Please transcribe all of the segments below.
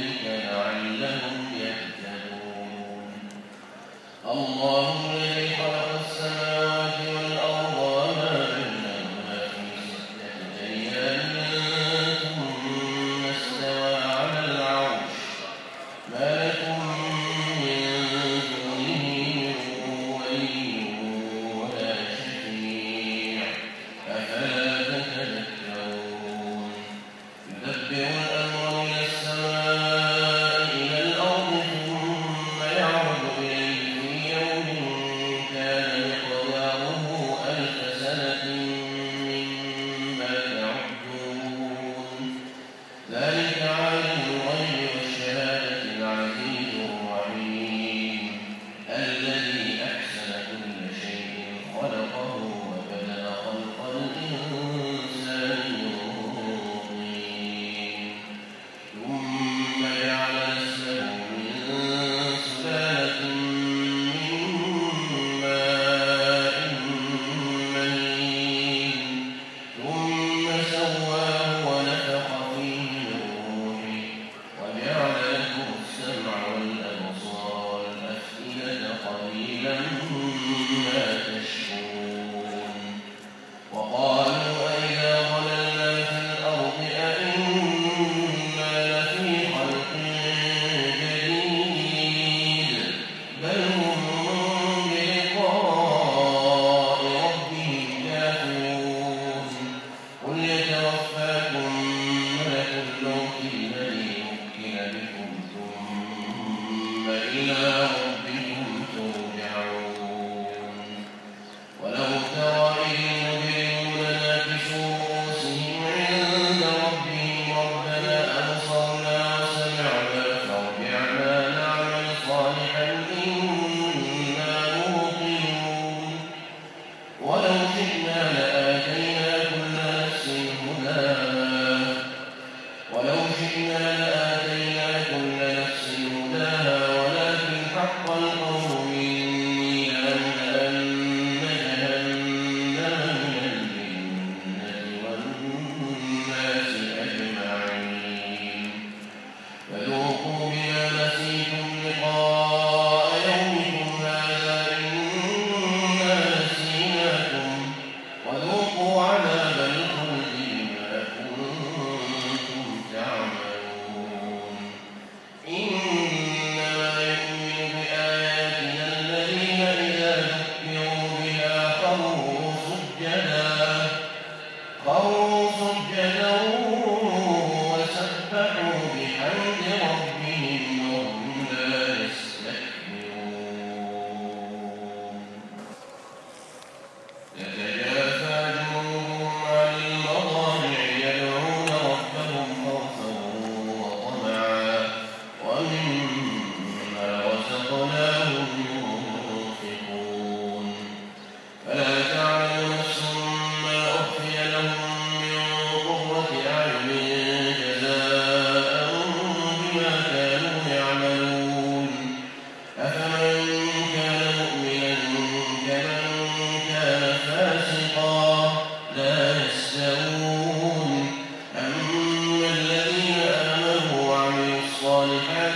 ذلك لعلهم يهتدون. الله Amen.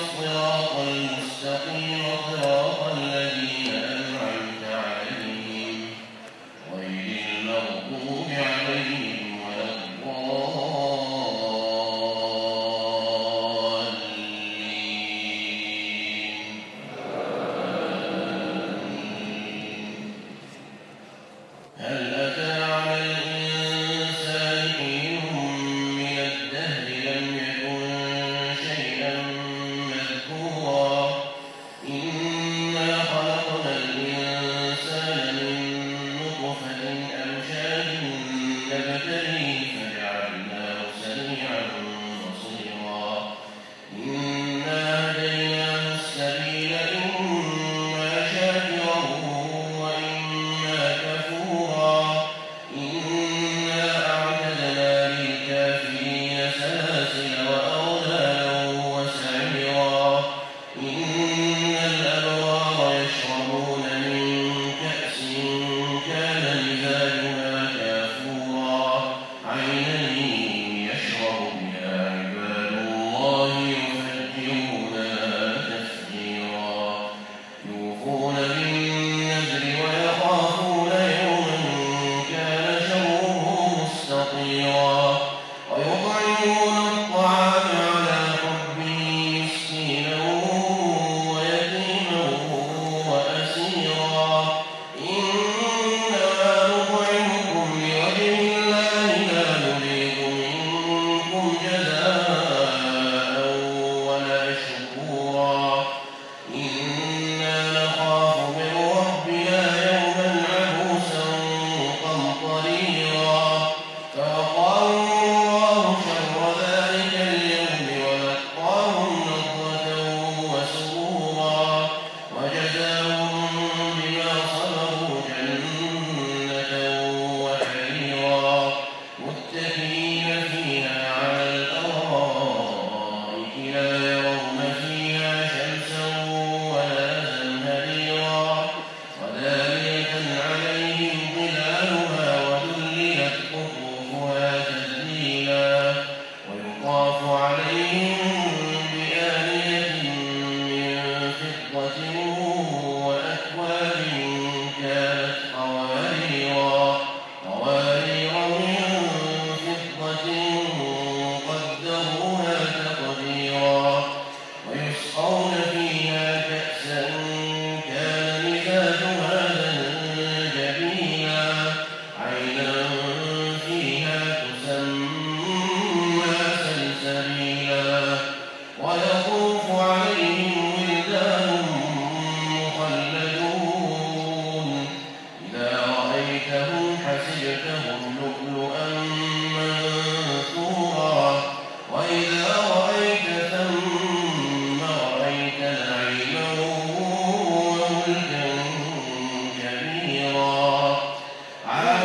الصراط المستقيم.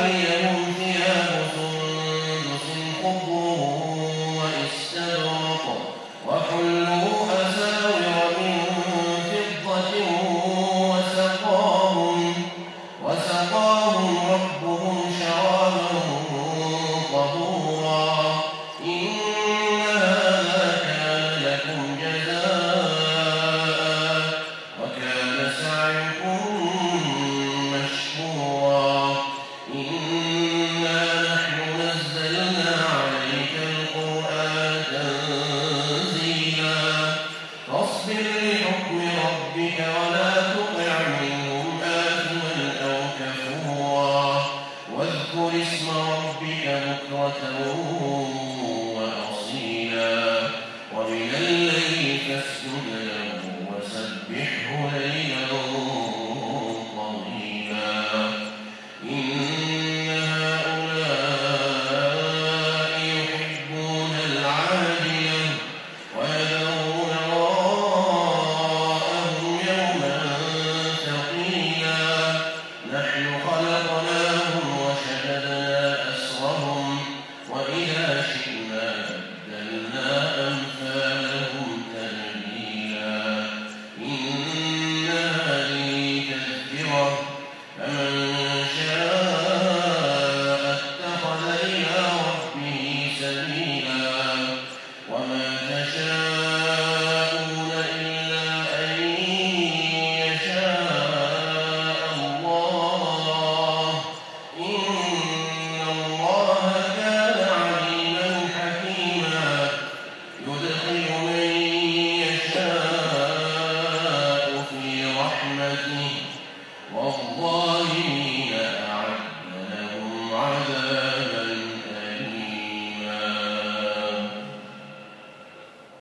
yeah.